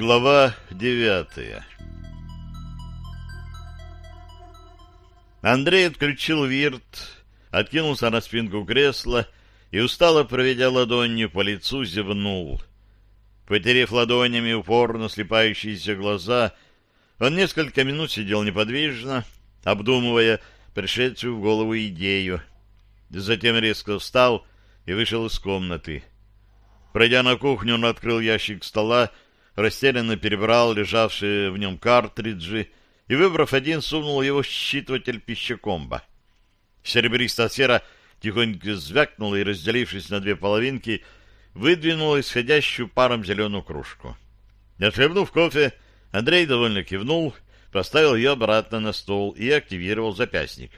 Глава девятая Андрей отключил вирт, откинулся на спинку кресла и, устало проведя ладонью по лицу, зевнул. Потерев ладонями упорно слепающиеся глаза, он несколько минут сидел неподвижно, обдумывая пришедшую в голову идею. Затем резко встал и вышел из комнаты. Пройдя на кухню, он открыл ящик стола, растерянно перебрал лежавшие в нем картриджи и, выбрав один, сунул его в считыватель пищекомба. Серебристая сфера тихонько звякнула и, разделившись на две половинки, выдвинула исходящую паром зеленую кружку. Отхлебнув кофе, Андрей довольно кивнул, поставил ее обратно на стол и активировал запястник.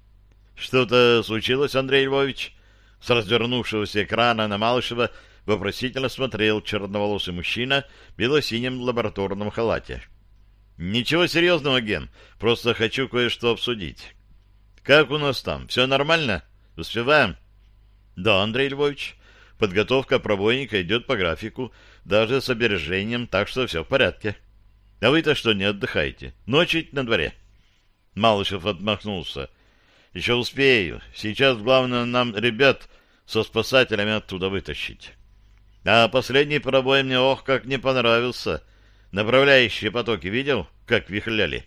— Что-то случилось, Андрей Львович? С развернувшегося экрана на Малышева вопросительно смотрел черноволосый мужчина в белосинем лабораторном халате. «Ничего серьезного, Ген, просто хочу кое-что обсудить. Как у нас там? Все нормально? Успеваем?» «Да, Андрей Львович, подготовка пробойника идет по графику, даже с обережением, так что все в порядке. А вы-то что, не отдыхаете? Ночить на дворе?» Малышев отмахнулся. «Еще успею. Сейчас главное нам ребят со спасателями оттуда вытащить». А последний пробой мне ох как не понравился. Направляющие потоки видел, как вихляли?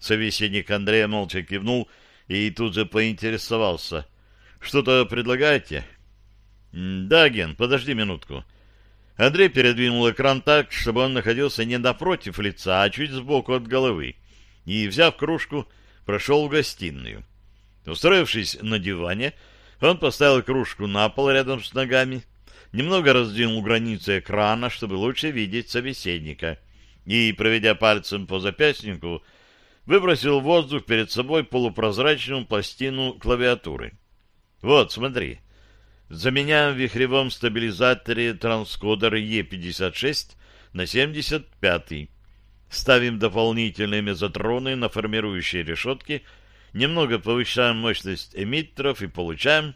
Собеседник Андрея молча кивнул и тут же поинтересовался. Что-то предлагаете? Да, Ген, подожди минутку. Андрей передвинул экран так, чтобы он находился не напротив лица, а чуть сбоку от головы, и, взяв кружку, прошел в гостиную. Устроившись на диване, он поставил кружку на пол рядом с ногами, немного раздвинул границы экрана, чтобы лучше видеть собеседника, и, проведя пальцем по запястнику, выбросил в воздух перед собой полупрозрачную пластину клавиатуры. Вот, смотри. Заменяем в вихревом стабилизаторе транскодер Е56 на 75. Ставим дополнительные мезотроны на формирующие решетки, немного повышаем мощность эмиттеров и получаем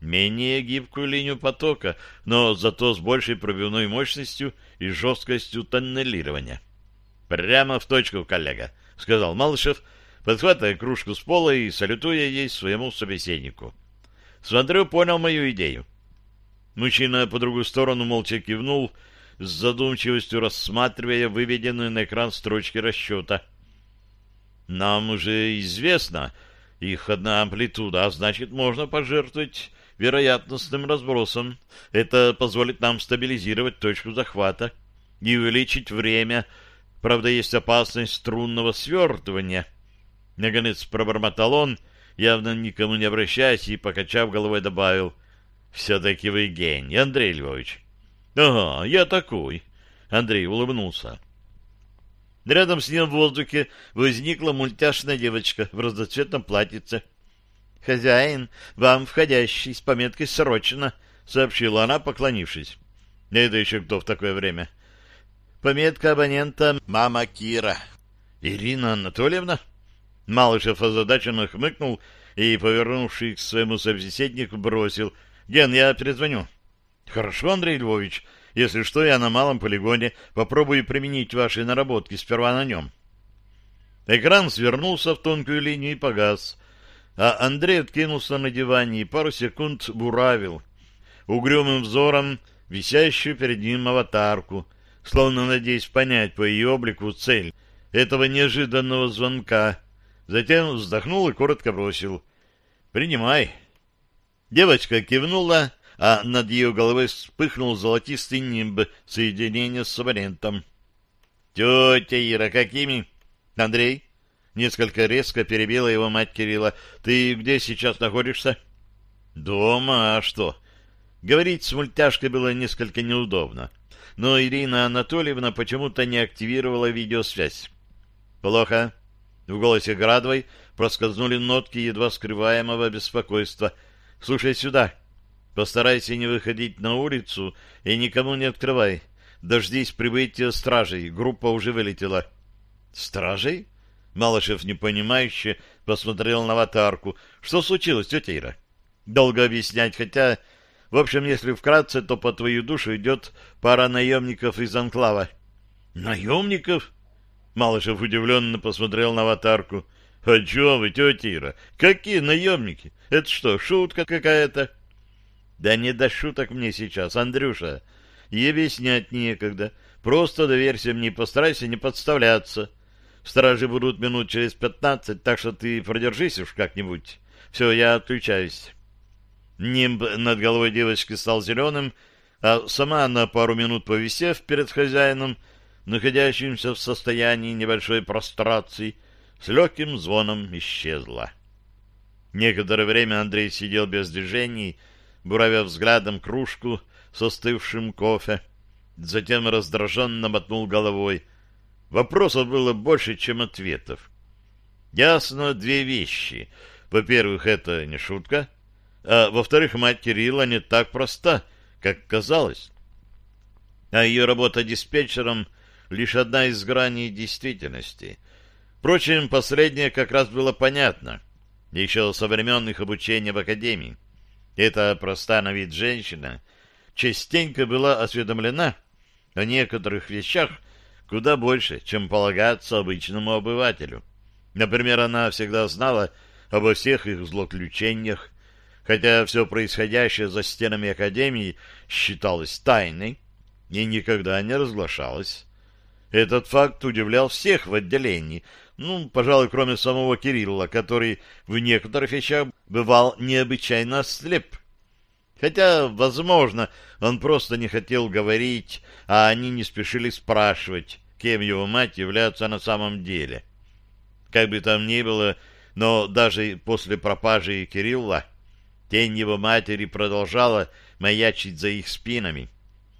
менее гибкую линию потока, но зато с большей пробивной мощностью и жесткостью тоннелирования. «Прямо в точку, коллега», — сказал Малышев, подхватывая кружку с пола и салютуя ей своему собеседнику. «Смотрю, понял мою идею». Мужчина по другую сторону молча кивнул, с задумчивостью рассматривая выведенную на экран строчки расчета. «Нам уже известно их одна амплитуда, а значит, можно пожертвовать вероятностным разбросом. Это позволит нам стабилизировать точку захвата и увеличить время. Правда, есть опасность струнного свертывания. Наконец пробормотал он, явно никому не обращаясь, и, покачав головой, добавил, «Все-таки вы гений, Андрей Львович». «Ага, я такой», — Андрей улыбнулся. Рядом с ним в воздухе возникла мультяшная девочка в разноцветном платьице. «Хозяин, вам входящий с пометкой «Срочно», — сообщила она, поклонившись. «Это еще кто в такое время?» «Пометка абонента «Мама Кира». «Ирина Анатольевна?» Малышев озадаченно хмыкнул и, повернувшись к своему собеседнику, бросил. «Ген, я перезвоню». «Хорошо, Андрей Львович. Если что, я на малом полигоне попробую применить ваши наработки сперва на нем». Экран свернулся в тонкую линию и погас а Андрей откинулся на диване и пару секунд буравил угрюмым взором висящую перед ним аватарку, словно надеясь понять по ее облику цель этого неожиданного звонка. Затем вздохнул и коротко бросил «Принимай». Девочка кивнула, а над ее головой вспыхнул золотистый нимб соединения с абонентом. «Тетя Ира, какими?» «Андрей, Несколько резко перебила его мать Кирилла. «Ты где сейчас находишься?» «Дома, а что?» Говорить с мультяшкой было несколько неудобно, но Ирина Анатольевна почему-то не активировала видеосвязь. «Плохо». В голосе Градовой проскользнули нотки едва скрываемого беспокойства. «Слушай сюда. Постарайся не выходить на улицу и никому не открывай. Дождись прибытия стражей. Группа уже вылетела». «Стражей?» Малышев непонимающе посмотрел на аватарку. Что случилось, тетя Ира? Долго объяснять, хотя... В общем, если вкратце, то по твою душу идет пара наемников из Анклава. Наемников? Малышев удивленно посмотрел на аватарку. О чем вы, тетя Ира? Какие наемники? Это что, шутка какая-то? Да не до шуток мне сейчас, Андрюша. И объяснять некогда. Просто доверься мне, постарайся не подставляться. Стражи будут минут через пятнадцать, так что ты продержись уж как-нибудь. Все, я отключаюсь. Нимб над головой девочки стал зеленым, а сама на пару минут повисев перед хозяином, находящимся в состоянии небольшой прострации, с легким звоном исчезла. Некоторое время Андрей сидел без движений, буравя взглядом кружку с остывшим кофе, затем раздраженно мотнул головой. Вопросов было больше, чем ответов. Ясно две вещи. Во-первых, это не шутка, а во-вторых, мать Кирилла не так проста, как казалось. А ее работа диспетчером — лишь одна из граней действительности. Впрочем, последнее как раз было понятно, еще со времен их обучения в академии. Эта простая на вид женщина частенько была осведомлена о некоторых вещах куда больше, чем полагается обычному обывателю. Например, она всегда знала обо всех их злоключениях, хотя все происходящее за стенами Академии считалось тайной и никогда не разглашалось. Этот факт удивлял всех в отделении, ну, пожалуй, кроме самого Кирилла, который в некоторых вещах бывал необычайно слеп. Хотя, возможно, он просто не хотел говорить, а они не спешили спрашивать, кем его мать является на самом деле. Как бы там ни было, но даже после пропажи Кирилла Тень его матери продолжала маячить за их спинами,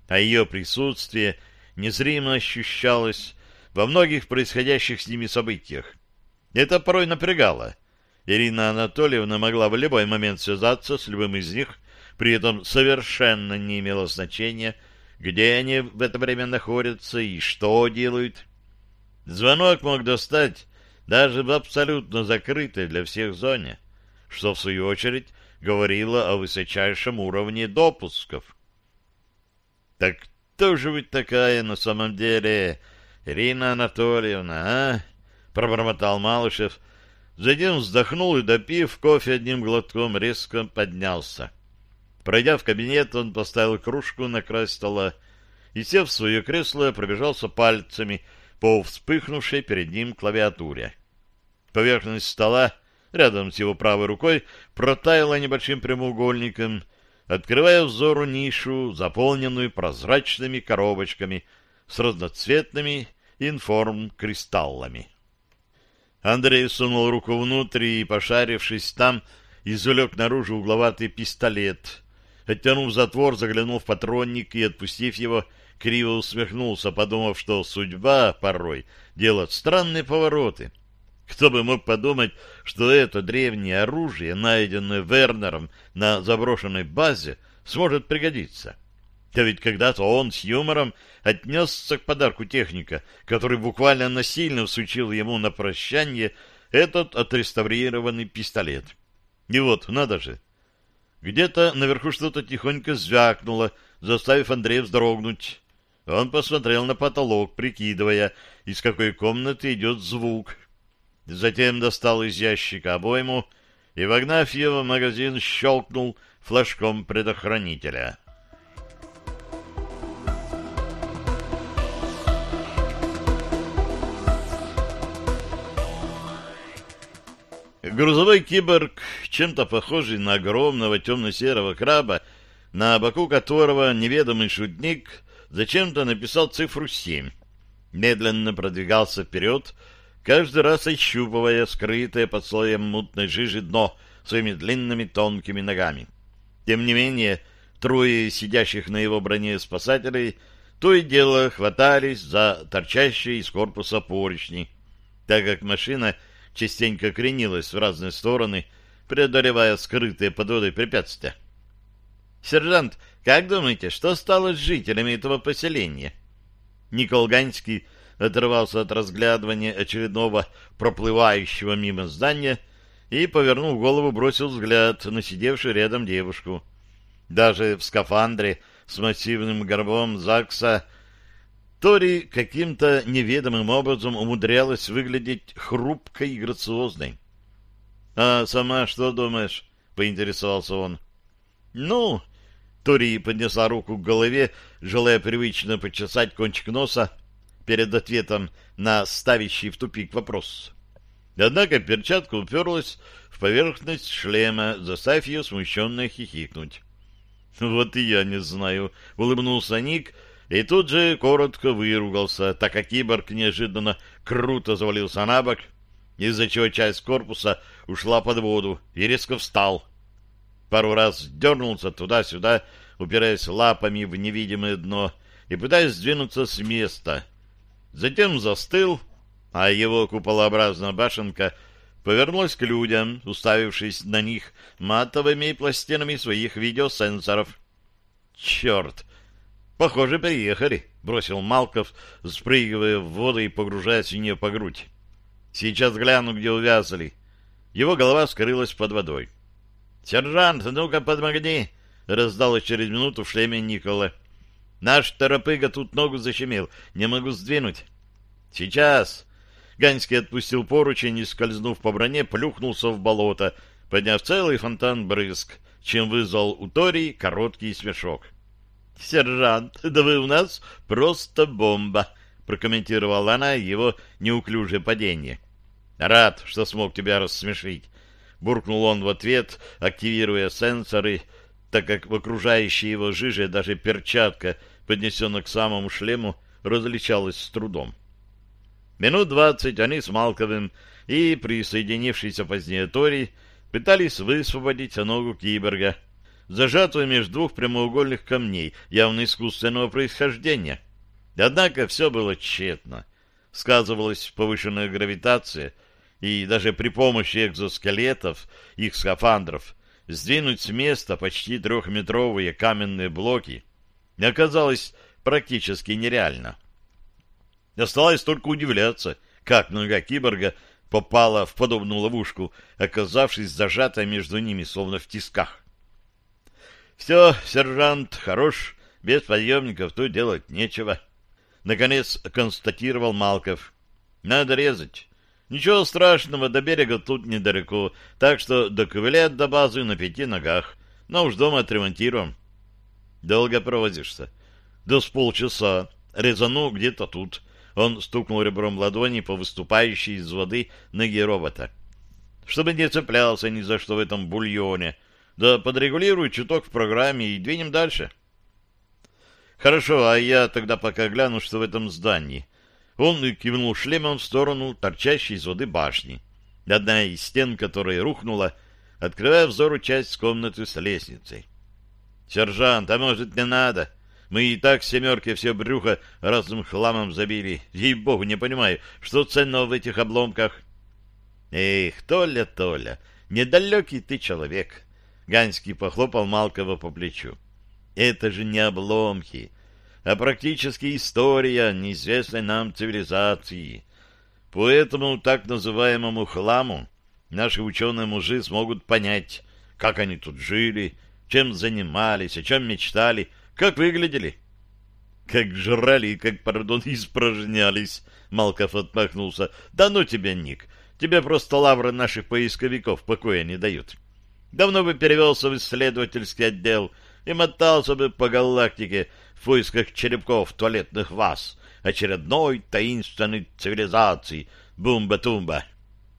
а ее присутствие незримо ощущалось во многих происходящих с ними событиях. Это порой напрягало. Ирина Анатольевна могла в любой момент связаться с любым из них, при этом совершенно не имело значения, где они в это время находятся и что делают. Звонок мог достать даже в абсолютно закрытой для всех зоне, что, в свою очередь, говорила о высочайшем уровне допусков. Так кто же вы такая на самом деле, Ирина Анатольевна, а? Пробормотал Малышев, затем вздохнул и, допив кофе одним глотком, резко поднялся. Пройдя в кабинет, он поставил кружку на край стола и, сев в свое кресло, пробежался пальцами по вспыхнувшей перед ним клавиатуре. Поверхность стола рядом с его правой рукой протаяла небольшим прямоугольником, открывая взору нишу, заполненную прозрачными коробочками с разноцветными информ-кристаллами. Андрей сунул руку внутрь и, пошарившись там, извлек наружу угловатый пистолет. Оттянув затвор, заглянул в патронник и, отпустив его, криво усмехнулся, подумав, что судьба порой делает странные повороты — кто бы мог подумать, что это древнее оружие, найденное Вернером на заброшенной базе, сможет пригодиться. Да ведь когда-то он с юмором отнесся к подарку техника, который буквально насильно всучил ему на прощание этот отреставрированный пистолет. И вот, надо же. Где-то наверху что-то тихонько звякнуло, заставив Андрея вздрогнуть. Он посмотрел на потолок, прикидывая, из какой комнаты идет звук. Затем достал из ящика обойму и, вогнав его в магазин, щелкнул флажком предохранителя. Грузовой киборг, чем-то похожий на огромного темно-серого краба, на боку которого неведомый шутник зачем-то написал цифру 7, медленно продвигался вперед, каждый раз ощупывая скрытое под слоем мутной жижи дно своими длинными тонкими ногами. Тем не менее, трое сидящих на его броне спасателей то и дело хватались за торчащие из корпуса поручни, так как машина частенько кренилась в разные стороны, преодолевая скрытые под водой препятствия. «Сержант, как думаете, что стало с жителями этого поселения?» Никол Ганский оторвался от разглядывания очередного проплывающего мимо здания и, повернув голову, бросил взгляд на сидевшую рядом девушку. Даже в скафандре с массивным горбом ЗАГСа Тори каким-то неведомым образом умудрялась выглядеть хрупкой и грациозной. — А сама что думаешь? — поинтересовался он. — Ну, Тори поднесла руку к голове, желая привычно почесать кончик носа перед ответом на ставящий в тупик вопрос. Однако перчатка уперлась в поверхность шлема, заставив ее смущенно хихикнуть. — Вот и я не знаю, — улыбнулся Ник, — и тут же коротко выругался, так как киборг неожиданно круто завалился на бок, из-за чего часть корпуса ушла под воду и резко встал. Пару раз дернулся туда-сюда, упираясь лапами в невидимое дно и пытаясь сдвинуться с места. Затем застыл, а его куполообразная башенка повернулась к людям, уставившись на них матовыми пластинами своих видеосенсоров. «Черт! «Похоже, приехали», — бросил Малков, спрыгивая в воду и погружаясь в нее по грудь. «Сейчас гляну, где увязали». Его голова скрылась под водой. «Сержант, ну-ка подмогни!» — раздалось через минуту в шлеме Никола. «Наш торопыга тут ногу защемил, не могу сдвинуть». «Сейчас!» Ганьский отпустил поручень и, скользнув по броне, плюхнулся в болото, подняв целый фонтан брызг, чем вызвал у Тори короткий смешок. «Сержант, да вы у нас просто бомба!» — прокомментировала она его неуклюжее падение. «Рад, что смог тебя рассмешить!» — буркнул он в ответ, активируя сенсоры, так как в окружающей его жиже даже перчатка, поднесенная к самому шлему, различалась с трудом. Минут двадцать они с Малковым и присоединившийся позднее Тори пытались высвободить ногу киборга — зажатую между двух прямоугольных камней, явно искусственного происхождения. Однако все было тщетно. Сказывалась повышенная гравитация, и даже при помощи экзоскелетов, их скафандров, сдвинуть с места почти трехметровые каменные блоки оказалось практически нереально. Осталось только удивляться, как нога киборга попала в подобную ловушку, оказавшись зажатой между ними, словно в тисках. Все, сержант, хорош, без подъемников тут делать нечего. Наконец констатировал Малков. Надо резать. Ничего страшного, до берега тут недалеко, так что доковылять до базы на пяти ногах. Но уж дома отремонтируем. Долго провозишься? Да с полчаса. Резану где-то тут. Он стукнул ребром ладони по выступающей из воды ноги робота. Чтобы не цеплялся ни за что в этом бульоне — да подрегулируй чуток в программе и двинем дальше. Хорошо, а я тогда пока гляну, что в этом здании. Он кивнул шлемом в сторону торчащей из воды башни. Одна из стен, которая рухнула, открывая взору часть комнаты с лестницей. «Сержант, а может, не надо? Мы и так семерки все брюхо разным хламом забили. Ей-богу, не понимаю, что ценного в этих обломках?» «Эх, Толя, Толя, недалекий ты человек!» Ганский похлопал Малкова по плечу. Это же не обломки, а практически история неизвестной нам цивилизации. По этому так называемому хламу наши ученые-мужи смогут понять, как они тут жили, чем занимались, о чем мечтали, как выглядели. Как жрали и как, пардон, испражнялись, Малков отмахнулся. Да ну тебя, Ник, тебе просто лавры наших поисковиков покоя не дают. — Давно бы перевелся в исследовательский отдел и мотался бы по галактике в поисках черепков туалетных ваз очередной таинственной цивилизации Бумба-Тумба.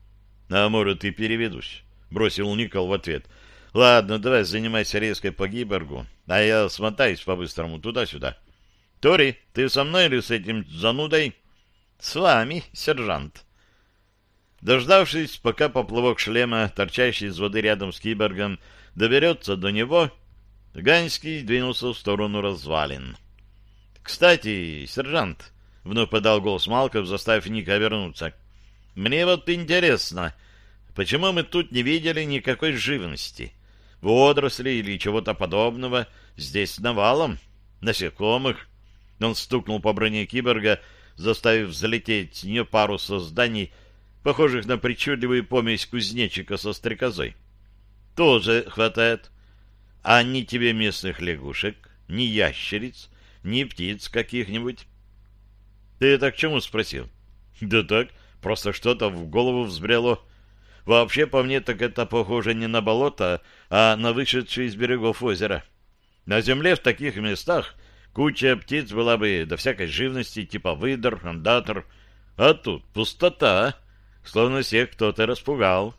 — А может, и переведусь, — бросил Никол в ответ. — Ладно, давай занимайся резкой по гиборгу, а я смотаюсь по-быстрому туда-сюда. — Тори, ты со мной или с этим занудой? — С вами, сержант. — Дождавшись, пока поплавок шлема, торчащий из воды рядом с киборгом, доберется до него, Ганский двинулся в сторону развалин. — Кстати, сержант, — вновь подал голос Малков, заставив Ника вернуться, — мне вот интересно, почему мы тут не видели никакой живности? Водорослей или чего-то подобного здесь навалом, насекомых. Он стукнул по броне киборга, заставив взлететь с нее пару созданий, похожих на причудливую помесь кузнечика со стрекозой. Тоже хватает. А ни тебе местных лягушек, ни ящериц, ни птиц каких-нибудь. Ты это к чему спросил? Да так, просто что-то в голову взбрело. Вообще, по мне, так это похоже не на болото, а на вышедшее из берегов озера. На земле в таких местах куча птиц была бы до всякой живности, типа выдор, андатор. А тут пустота, словно всех кто-то распугал.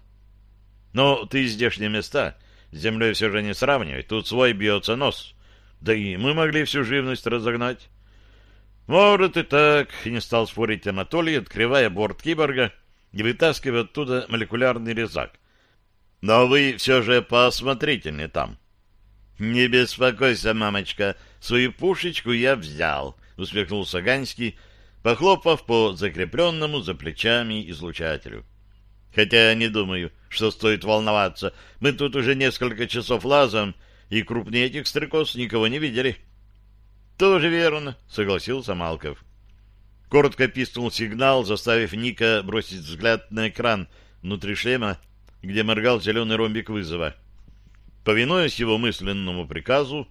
Но ты здешние места с землей все же не сравнивай, тут свой бьется нос. Да и мы могли всю живность разогнать. Может и так, не стал спорить Анатолий, открывая борт киборга и вытаскивая оттуда молекулярный резак. Но вы все же поосмотрительнее там. Не беспокойся, мамочка, свою пушечку я взял, усмехнулся Ганский, похлопав по закрепленному за плечами излучателю. Хотя не думаю, что стоит волноваться. Мы тут уже несколько часов лазом, и крупнее этих стрекоз никого не видели. — Тоже верно, — согласился Малков. Коротко писнул сигнал, заставив Ника бросить взгляд на экран внутри шлема, где моргал зеленый ромбик вызова. Повинуясь его мысленному приказу,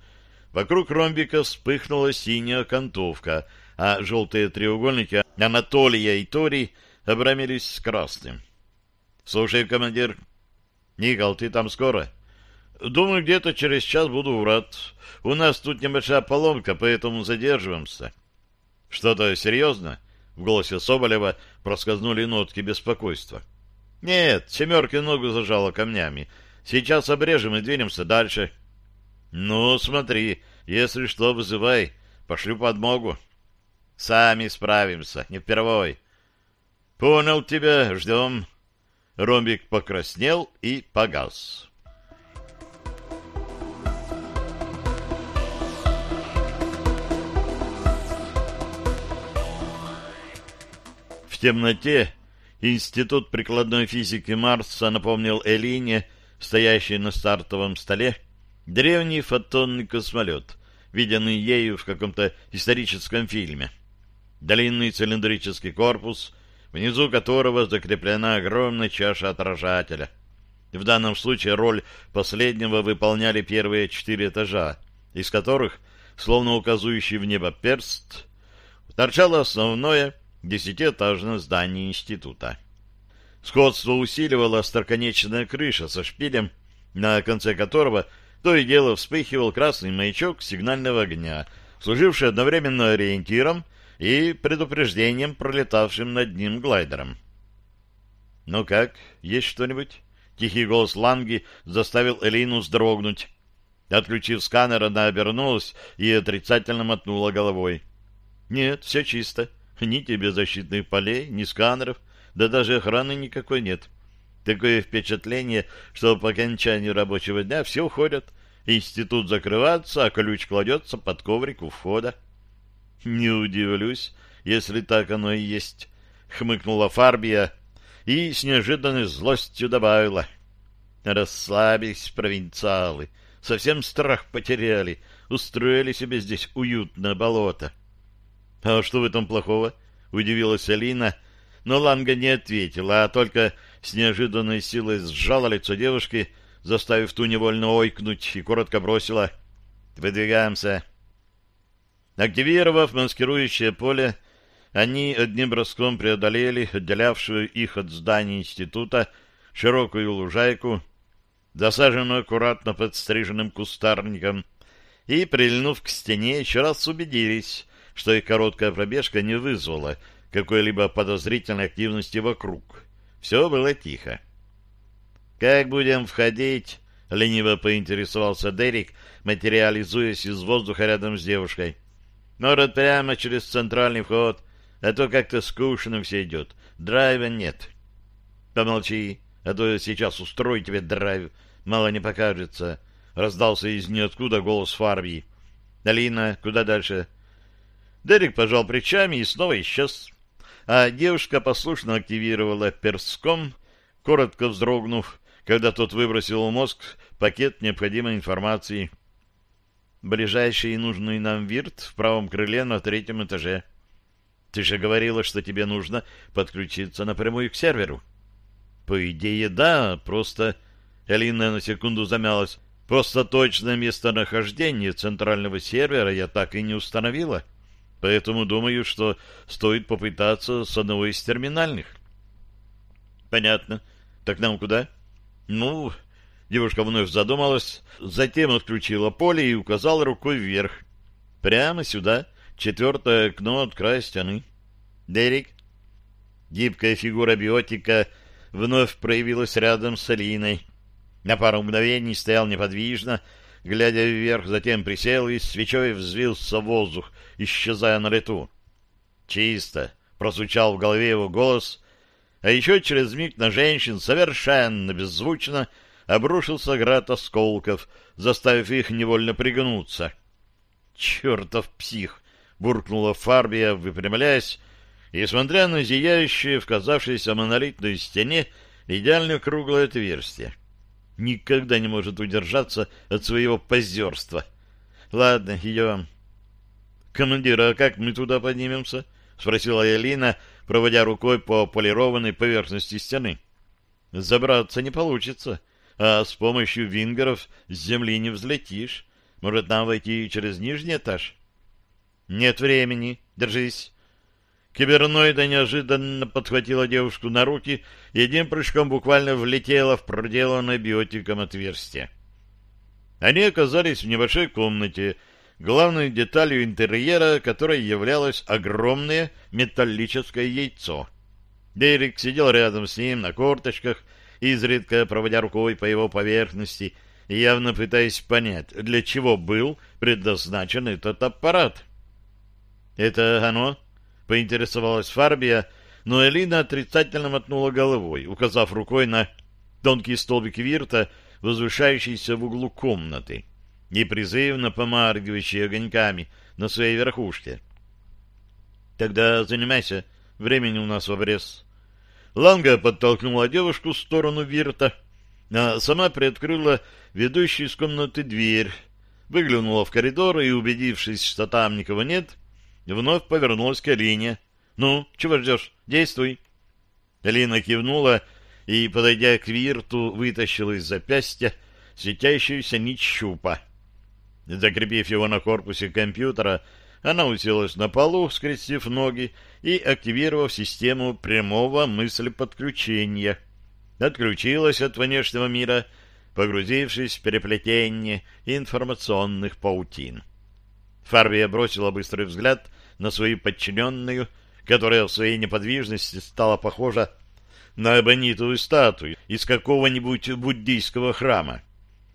вокруг ромбика вспыхнула синяя окантовка, а желтые треугольники Анатолия и Тори обрамились с красным. — Слушай, командир. — Никол, ты там скоро? — Думаю, где-то через час буду врат. У нас тут небольшая поломка, поэтому задерживаемся. — Что-то серьезно? В голосе Соболева проскользнули нотки беспокойства. — Нет, семерки ногу зажала камнями. Сейчас обрежем и двинемся дальше. — Ну, смотри, если что, вызывай. Пошлю подмогу. — Сами справимся, не впервой. — Понял тебя, ждем. Ромбик покраснел и погас. В темноте Институт прикладной физики Марса напомнил Элине, стоящей на стартовом столе, древний фотонный космолет, виденный ею в каком-то историческом фильме. Длинный цилиндрический корпус — внизу которого закреплена огромная чаша отражателя. В данном случае роль последнего выполняли первые четыре этажа, из которых, словно указывающий в небо перст, торчало основное десятиэтажное здание института. Сходство усиливала остроконечная крыша со шпилем, на конце которого то и дело вспыхивал красный маячок сигнального огня, служивший одновременно ориентиром и предупреждением пролетавшим над ним глайдером. «Ну как, есть что-нибудь?» Тихий голос Ланги заставил Элину вздрогнуть. Отключив сканер, она обернулась и отрицательно мотнула головой. «Нет, все чисто. Ни тебе защитных полей, ни сканеров, да даже охраны никакой нет. Такое впечатление, что по окончанию рабочего дня все уходят. Институт закрывается, а ключ кладется под коврик у входа. Не удивлюсь, если так оно и есть, хмыкнула Фарбия и с неожиданной злостью добавила. Расслабились провинциалы, совсем страх потеряли, устроили себе здесь уютное болото. — А что в этом плохого? — удивилась Алина, но Ланга не ответила, а только с неожиданной силой сжала лицо девушки, заставив ту невольно ойкнуть, и коротко бросила. — Выдвигаемся. Активировав маскирующее поле, они одним броском преодолели отделявшую их от здания института широкую лужайку, засаженную аккуратно подстриженным кустарником, и, прильнув к стене, еще раз убедились, что их короткая пробежка не вызвала какой-либо подозрительной активности вокруг. Все было тихо. «Как будем входить?» — лениво поинтересовался Дерек, материализуясь из воздуха рядом с девушкой. Может, прямо через центральный вход, а то как-то скучно все идет. Драйва нет. Помолчи, а то сейчас устрою тебе драйв, мало не покажется. Раздался из ниоткуда голос Фарби. Алина, куда дальше? Дерек пожал плечами и снова исчез. А девушка послушно активировала перском, коротко вздрогнув, когда тот выбросил в мозг пакет необходимой информации. Ближайший нужный нам вирт в правом крыле на третьем этаже. Ты же говорила, что тебе нужно подключиться напрямую к серверу. По идее, да, просто... Элина на секунду замялась. Просто точное местонахождение центрального сервера я так и не установила. поэтому думаю, что стоит попытаться с одного из терминальных. Понятно. Так нам куда? Ну, девушка вновь задумалась, затем отключила поле и указала рукой вверх. Прямо сюда, четвертое окно от края стены. Дерек. Гибкая фигура биотика вновь проявилась рядом с Алиной. На пару мгновений стоял неподвижно, глядя вверх, затем присел и свечой взвился в воздух, исчезая на лету. «Чисто!» — прозвучал в голове его голос, а еще через миг на женщин совершенно беззвучно обрушился град осколков, заставив их невольно пригнуться. «Чертов псих!» — буркнула Фарбия, выпрямляясь, и, смотря на зияющее в казавшейся монолитной стене, идеально круглое отверстие никогда не может удержаться от своего позерства. Ладно, идем. Командир, а как мы туда поднимемся? Спросила Элина, проводя рукой по полированной поверхности стены. Забраться не получится, а с помощью вингеров с земли не взлетишь. Может, нам войти через нижний этаж? Нет времени. Держись. Киберноида неожиданно подхватила девушку на руки и одним прыжком буквально влетела в проделанное биотиком отверстие. Они оказались в небольшой комнате, главной деталью интерьера которой являлось огромное металлическое яйцо. Дерек сидел рядом с ним на корточках, изредка проводя рукой по его поверхности и явно пытаясь понять, для чего был предназначен этот аппарат. «Это оно?» поинтересовалась Фарбия, но Элина отрицательно мотнула головой, указав рукой на тонкий столбик вирта, возвышающийся в углу комнаты, непризывно помаргивающий огоньками на своей верхушке. «Тогда занимайся, времени у нас в обрез». Ланга подтолкнула девушку в сторону вирта, а сама приоткрыла ведущую из комнаты дверь, выглянула в коридор и, убедившись, что там никого нет, вновь повернулась к Алине. «Ну, чего ждешь? Действуй!» Алина кивнула и, подойдя к Вирту, вытащила из запястья светящуюся нить щупа. Закрепив его на корпусе компьютера, она уселась на полу, скрестив ноги и активировав систему прямого мыслеподключения. Отключилась от внешнего мира, погрузившись в переплетение информационных паутин. Фарвия бросила быстрый взгляд на свою подчиненную, которая в своей неподвижности стала похожа на абонитовую статую из какого-нибудь буддийского храма,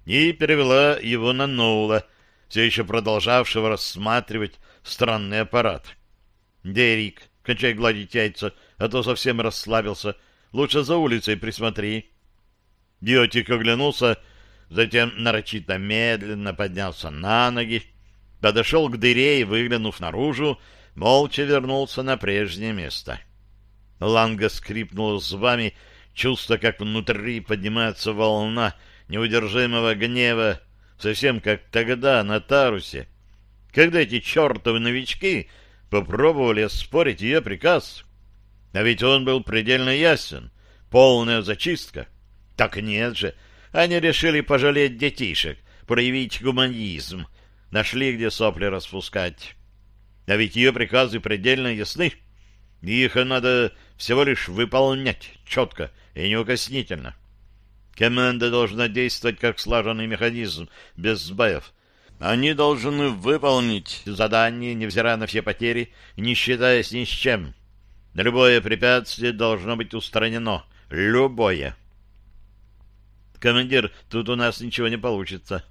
и перевела его на Ноула, все еще продолжавшего рассматривать странный аппарат. «Дерик, кончай гладить яйца, а то совсем расслабился. Лучше за улицей присмотри». Биотик оглянулся, затем нарочито медленно поднялся на ноги, подошел к дыре и, выглянув наружу, молча вернулся на прежнее место. Ланга скрипнула зубами, чувство, как внутри поднимается волна неудержимого гнева, совсем как тогда на Тарусе, когда эти чертовы новички попробовали оспорить ее приказ. А ведь он был предельно ясен, полная зачистка. Так нет же, они решили пожалеть детишек, проявить гуманизм, нашли, где сопли распускать. А ведь ее приказы предельно ясны. Их надо всего лишь выполнять четко и неукоснительно. Команда должна действовать как слаженный механизм, без сбоев. Они должны выполнить задание, невзирая на все потери, не считаясь ни с чем. Любое препятствие должно быть устранено. Любое. Командир, тут у нас ничего не получится.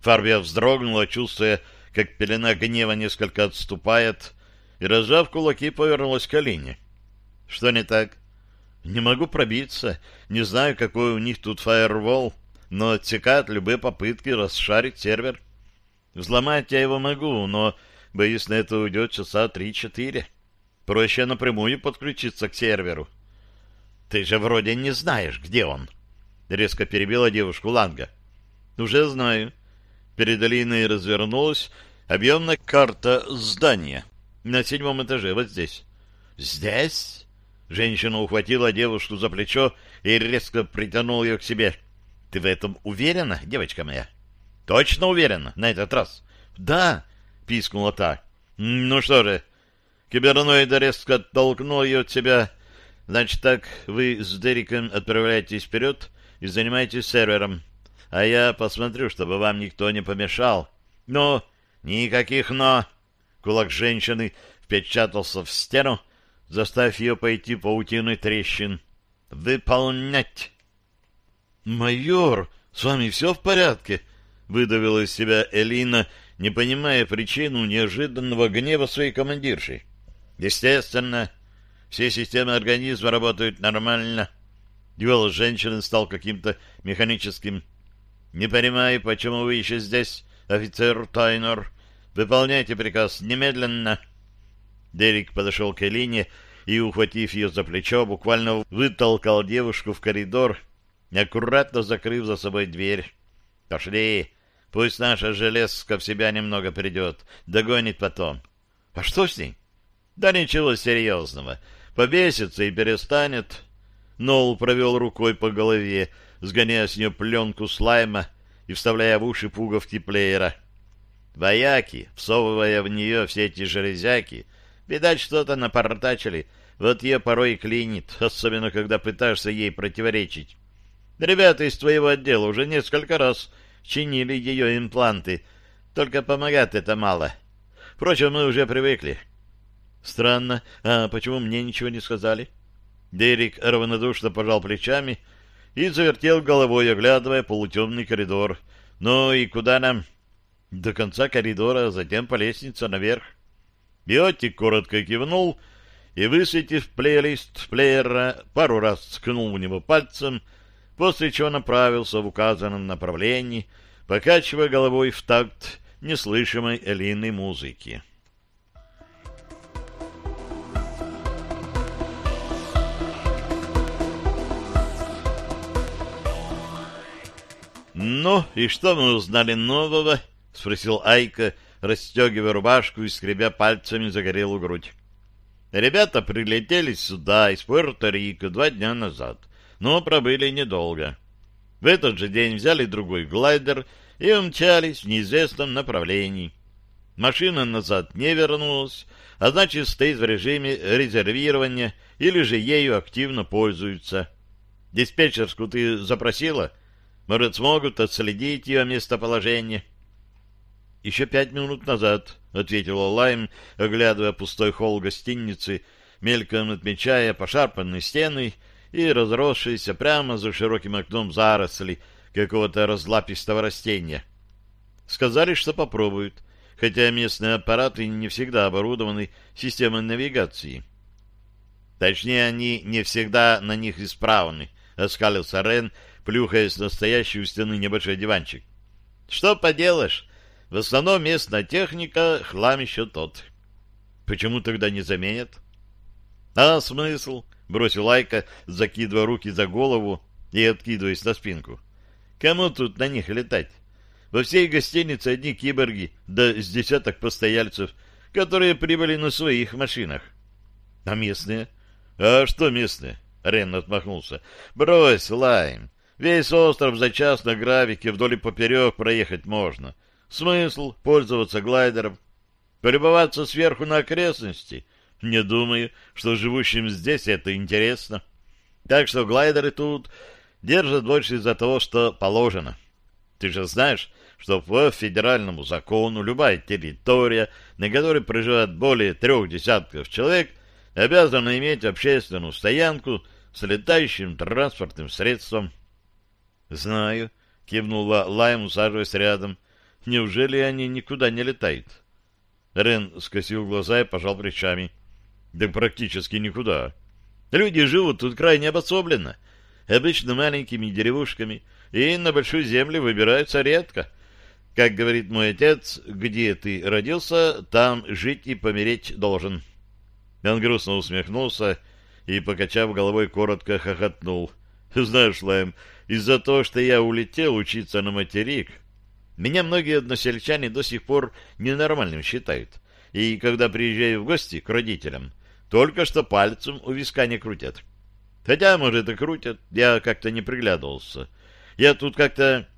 Фарбия вздрогнула, чувствуя, как пелена гнева несколько отступает, и, разжав кулаки, повернулась к Алине. — Что не так? — Не могу пробиться. Не знаю, какой у них тут фаервол, но отсекает любые попытки расшарить сервер. Взломать я его могу, но, боюсь, на это уйдет часа три-четыре. Проще напрямую подключиться к серверу. — Ты же вроде не знаешь, где он. — резко перебила девушку Ланга. — Уже знаю. Перед Алиной развернулась объемная карта здания на седьмом этаже, вот здесь. «Здесь?» Женщина ухватила девушку за плечо и резко притянула ее к себе. «Ты в этом уверена, девочка моя?» «Точно уверена на этот раз?» «Да!» — пискнула та. Ну что же, киберноид резко оттолкнул ее от себя. Значит так, вы с Дериком отправляетесь вперед и занимаетесь сервером. А я посмотрю, чтобы вам никто не помешал. Но... Никаких «но». Кулак женщины впечатался в стену, заставив ее пойти паутиной трещин. «Выполнять!» «Майор, с вами все в порядке?» — выдавила из себя Элина, не понимая причину неожиданного гнева своей командирши. «Естественно, все системы организма работают нормально». Голос женщины стал каким-то механическим. «Не понимаю, почему вы еще здесь, офицер Тайнер. Выполняйте приказ немедленно». Дерек подошел к Элине и, ухватив ее за плечо, буквально вытолкал девушку в коридор, аккуратно закрыв за собой дверь. «Пошли, пусть наша железка в себя немного придет, догонит потом». «А что с ней?» «Да ничего серьезного. Побесится и перестанет». Нол провел рукой по голове, сгоняя с нее пленку слайма и вставляя в уши пуговки плеера. Вояки, всовывая в нее все эти железяки, видать, что-то напортачили, вот ее порой и клинит, особенно когда пытаешься ей противоречить. Ребята из твоего отдела уже несколько раз чинили ее импланты, только помогает это мало. Впрочем, мы уже привыкли. Странно, а почему мне ничего не сказали? Дерек равнодушно пожал плечами и завертел головой, оглядывая полутемный коридор. Ну и куда нам? До конца коридора, затем по лестнице наверх. Биотик коротко кивнул и, высветив плейлист плеера, пару раз ткнул в него пальцем, после чего направился в указанном направлении, покачивая головой в такт неслышимой Элины музыки. «Ну, и что мы узнали нового?» — спросил Айка, расстегивая рубашку и скребя пальцами загорелую грудь. Ребята прилетели сюда из Пуэрто-Рико два дня назад, но пробыли недолго. В этот же день взяли другой глайдер и умчались в неизвестном направлении. Машина назад не вернулась, а значит стоит в режиме резервирования или же ею активно пользуются. Диспетчерскую ты запросила — может, смогут отследить ее местоположение? — Еще пять минут назад, — ответила Лайм, оглядывая пустой холл гостиницы, мельком отмечая пошарпанные стены и разросшиеся прямо за широким окном заросли какого-то разлапистого растения. Сказали, что попробуют, хотя местные аппараты не всегда оборудованы системой навигации. Точнее, они не всегда на них исправны, — оскалился Рен, плюхаясь на стоящий у стены небольшой диванчик. Что поделаешь, в основном местная техника хлам еще тот. Почему тогда не заменят? А смысл? Бросил Айка, закидывая руки за голову и откидываясь на спинку. Кому тут на них летать? Во всей гостинице одни киборги, да с десяток постояльцев, которые прибыли на своих машинах. А местные? А что местные? Рен отмахнулся. Брось, Лайм. Весь остров за час на гравике вдоль и поперек проехать можно. Смысл пользоваться глайдером? Полюбоваться сверху на окрестности? Не думаю, что живущим здесь это интересно. Так что глайдеры тут держат больше из-за того, что положено. Ты же знаешь, что по федеральному закону любая территория, на которой проживает более трех десятков человек, обязана иметь общественную стоянку с летающим транспортным средством. — Знаю, — кивнула Лайм, усаживаясь рядом. — Неужели они никуда не летают? Рен скосил глаза и пожал плечами. — Да практически никуда. Люди живут тут крайне обособленно, обычно маленькими деревушками, и на большую землю выбираются редко. Как говорит мой отец, где ты родился, там жить и помереть должен. Он грустно усмехнулся и, покачав головой, коротко хохотнул. — Знаешь, Лайм, из-за того, что я улетел учиться на материк, меня многие односельчане до сих пор ненормальным считают. И когда приезжаю в гости к родителям, только что пальцем у виска не крутят. Хотя, может, и крутят, я как-то не приглядывался. Я тут как-то...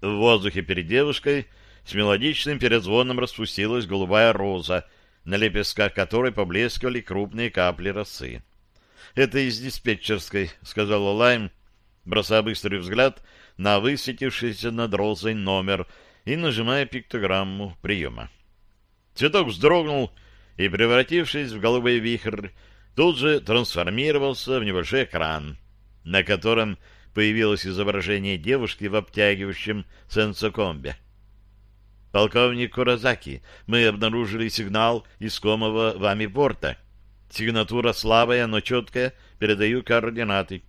В воздухе перед девушкой с мелодичным перезвоном распустилась голубая роза, на лепестках которой поблескивали крупные капли росы. «Это из диспетчерской», — сказала Лайм, бросая быстрый взгляд на высветившийся над розой номер и нажимая пиктограмму приема. Цветок вздрогнул и, превратившись в голубой вихрь, тут же трансформировался в небольшой экран, на котором появилось изображение девушки в обтягивающем сенсокомбе. «Полковник Куразаки, мы обнаружили сигнал искомого вами порта. Сигнатура слабая, но четкая, передаю координаты».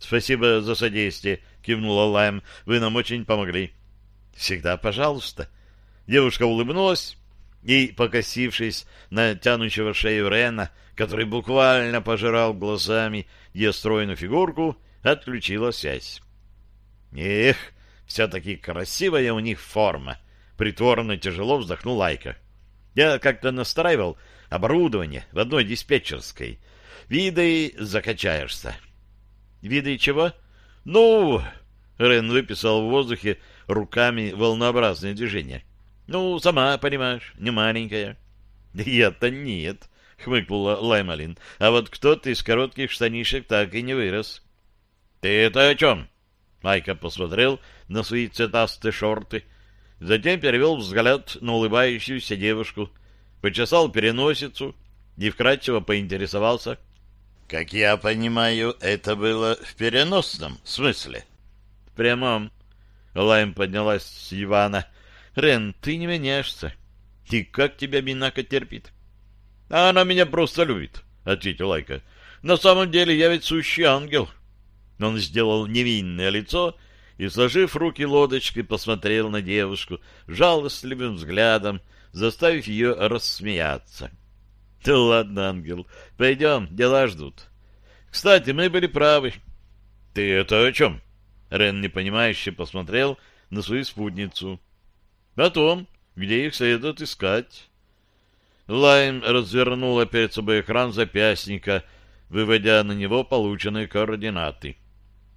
«Спасибо за содействие», — кивнула Лайм. «Вы нам очень помогли». «Всегда пожалуйста». Девушка улыбнулась и, покосившись на тянущего шею Рена, который буквально пожирал глазами ее стройную фигурку, отключила связь. «Эх, все-таки красивая у них форма!» — притворно тяжело вздохнул Лайка. «Я как-то настраивал оборудование в одной диспетчерской. Виды закачаешься». «Виды чего?» «Ну...» — Рен выписал в воздухе руками волнообразные движения. Ну, сама понимаешь, не маленькая. Я-то нет, хмыкнула Лаймалин. А вот кто-то из коротких штанишек так и не вырос. Ты это о чем? Майка посмотрел на свои цветастые шорты, затем перевел взгляд на улыбающуюся девушку, почесал переносицу и вкратчиво поинтересовался. — Как я понимаю, это было в переносном смысле? — В прямом. Лайм поднялась с дивана Рен, ты не меняешься. И как тебя Минака терпит? — А она меня просто любит, — ответил Лайка. — На самом деле я ведь сущий ангел. Он сделал невинное лицо и, сложив руки лодочкой, посмотрел на девушку жалостливым взглядом, заставив ее рассмеяться. — Да ладно, ангел, пойдем, дела ждут. Кстати, мы были правы. — Ты это о чем? Рен непонимающе посмотрел на свою спутницу. — о том, где их следует искать. Лайм развернула перед собой экран запястника, выводя на него полученные координаты.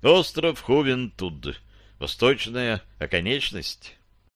Остров Хувентуд, восточная оконечность.